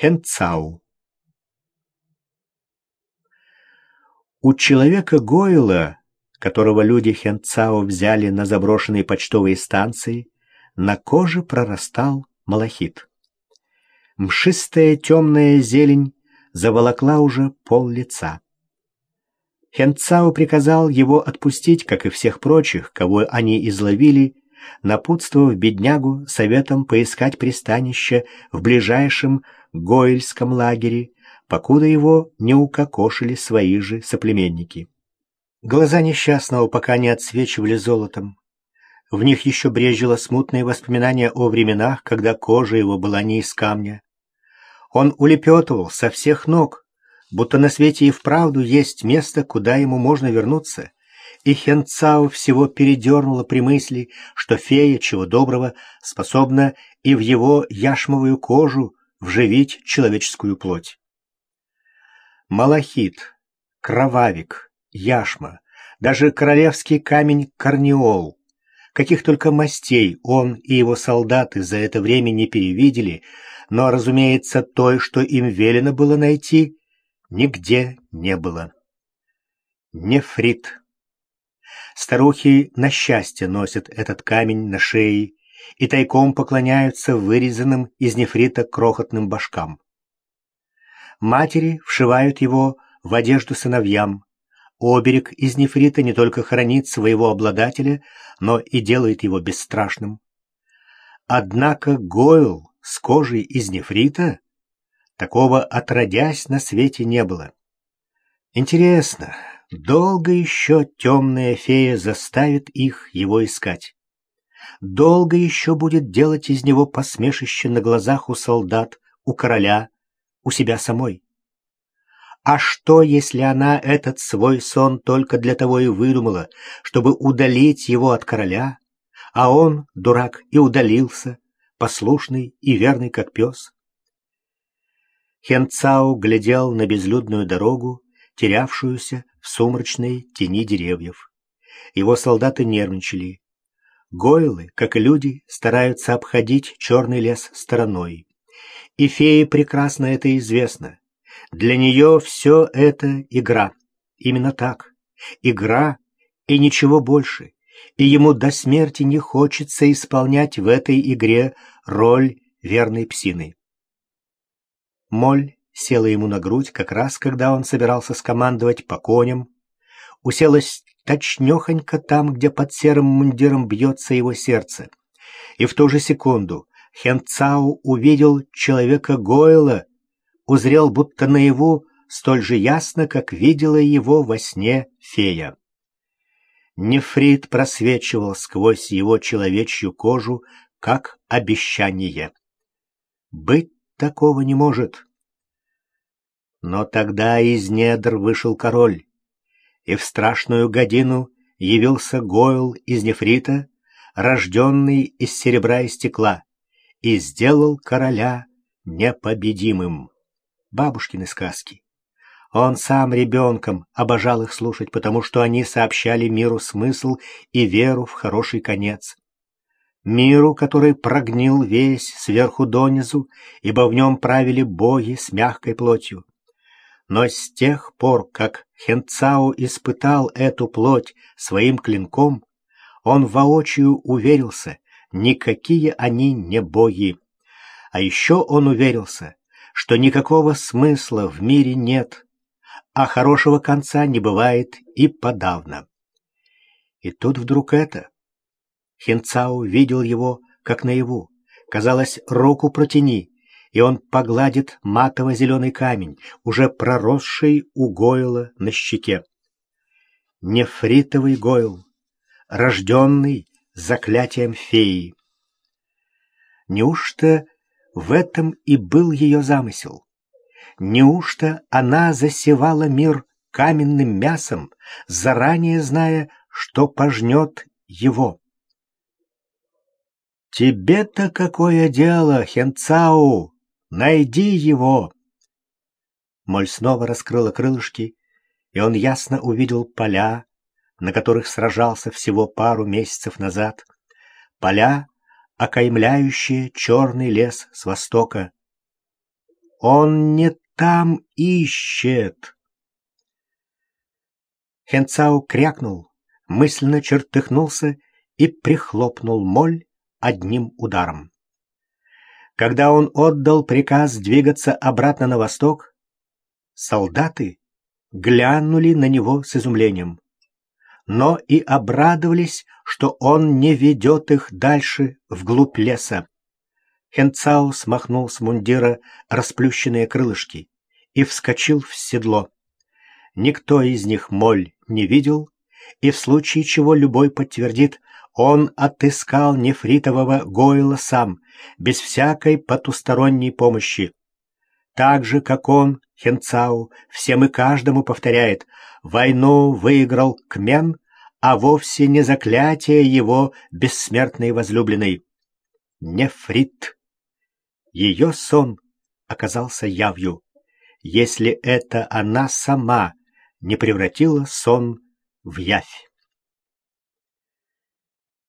Хенцау. У человека Гойла, которого люди Хенцао взяли на заброшенные почтовые станции, на коже прорастал малахит. Мшистая темная зелень заволокла уже пол лица. Хенцао приказал его отпустить, как и всех прочих, кого они изловили, напутствовав беднягу советом поискать пристанище в ближайшем Гойльском лагере, покуда его не укокошили свои же соплеменники. Глаза несчастного пока не отсвечивали золотом. В них еще брежило смутные воспоминания о временах, когда кожа его была не из камня. Он улепетывал со всех ног, будто на свете и вправду есть место, куда ему можно вернуться, и Хенцау всего передернуло при мысли, что фея, чего доброго, способна и в его яшмовую кожу вживить человеческую плоть. Малахит, кровавик, яшма, даже королевский камень корнеол, каких только мастей он и его солдаты за это время не перевидели, но, разумеется, той, что им велено было найти, нигде не было. Нефрит. Старухи на счастье носят этот камень на шее и тайком поклоняются вырезанным из нефрита крохотным башкам. Матери вшивают его в одежду сыновьям. Оберег из нефрита не только хранит своего обладателя, но и делает его бесстрашным. Однако Гойл с кожей из нефрита такого отродясь на свете не было. Интересно, долго еще темная фея заставит их его искать? долго еще будет делать из него посмешище на глазах у солдат, у короля, у себя самой. А что, если она этот свой сон только для того и выдумала, чтобы удалить его от короля, а он, дурак, и удалился, послушный и верный, как пес? Хенцау глядел на безлюдную дорогу, терявшуюся в сумрачной тени деревьев. Его солдаты нервничали, Гойлы, как и люди, стараются обходить черный лес стороной. И фее прекрасно это известно. Для нее все это игра. Именно так. Игра и ничего больше. И ему до смерти не хочется исполнять в этой игре роль верной псины. Моль села ему на грудь как раз, когда он собирался скомандовать по коням. Уселась точнёхонько там, где под серым мундиром бьется его сердце. И в ту же секунду Хен Цао увидел человека Гойла, узрел будто наяву столь же ясно, как видела его во сне фея. Нефрит просвечивал сквозь его человечью кожу, как обещание. Быть такого не может. Но тогда из недр вышел король и в страшную годину явился Гойл из нефрита, рожденный из серебра и стекла, и сделал короля непобедимым. Бабушкины сказки. Он сам ребенком обожал их слушать, потому что они сообщали миру смысл и веру в хороший конец. Миру, который прогнил весь сверху донизу, ибо в нем правили боги с мягкой плотью. Но с тех пор, как Хенцао испытал эту плоть своим клинком, он воочию уверился, никакие они не боги. А еще он уверился, что никакого смысла в мире нет, а хорошего конца не бывает и подавно. И тут вдруг это. Хенцао видел его, как наяву. Казалось, руку протяни, и он погладит матово-зеленый камень, уже проросший у Гойла на щеке. Нефритовый Гойл, рожденный заклятием феи. Неужто в этом и был ее замысел? Неужто она засевала мир каменным мясом, заранее зная, что пожнет его? «Тебе-то какое дело, Хенцау?» Найди его!» Моль снова раскрыла крылышки, и он ясно увидел поля, на которых сражался всего пару месяцев назад. Поля, окаймляющие черный лес с востока. Он не там ищет. Хенцау крякнул, мысленно чертыхнулся и прихлопнул моль одним ударом. Когда он отдал приказ двигаться обратно на восток, солдаты глянули на него с изумлением, но и обрадовались, что он не ведет их дальше вглубь леса. Хенцау смахнул с мундира расплющенные крылышки и вскочил в седло. Никто из них моль не видел, и в случае чего любой подтвердит, он отыскал нефритового Гойла сам, без всякой потусторонней помощи. Так же, как он, Хенцау, всем и каждому повторяет, войну выиграл Кмен, а вовсе не заклятие его бессмертной возлюбленной. Нефрит. Ее сон оказался явью, если это она сама не превратила сон в явь.